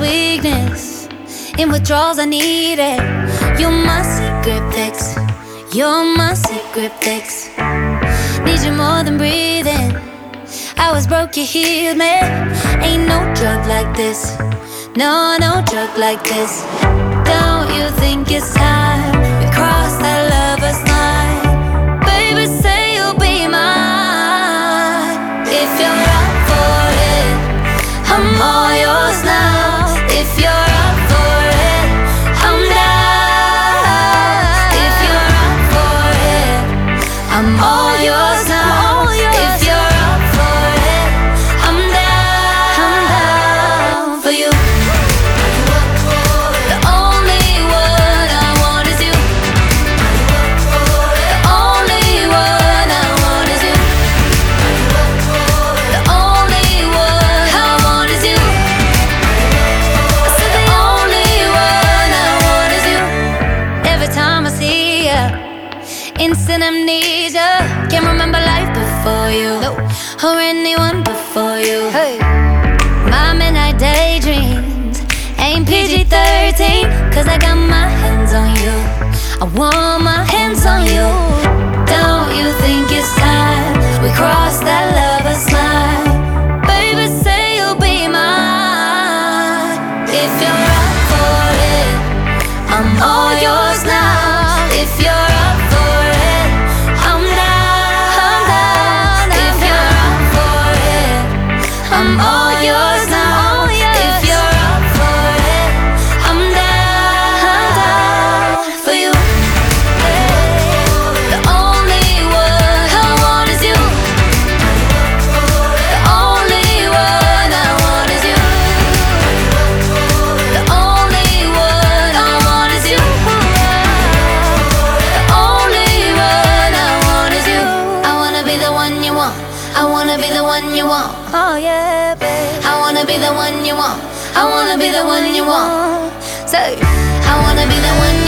weakness. In withdrawals, I need it. You're my secret fix. You're my secret fix. Need you more than breathing. I was broke, you healed me. Ain't no drug like this. No, no drug like this. Don't you think it's time yours now. If you're up for it, I'm down. I'm down for you. The only I want is you. The only I want is you. The only I want is you. I said the only I want is you. Every time I see ya, instant amnesia. Or anyone before you. Hey. My midnight daydreams ain't PG 13, cause I got my hands on you. I want my hands on you. I'm be the one you want. Oh yeah, babe. I wanna be the one you want. I wanna be the one you want. Say, I wanna be the one.